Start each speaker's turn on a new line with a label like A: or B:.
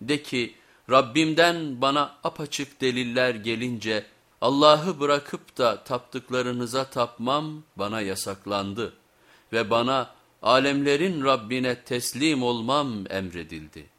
A: De ki Rabbimden bana apaçık deliller gelince Allah'ı bırakıp da taptıklarınıza tapmam bana yasaklandı ve bana alemlerin Rabbine teslim olmam emredildi.''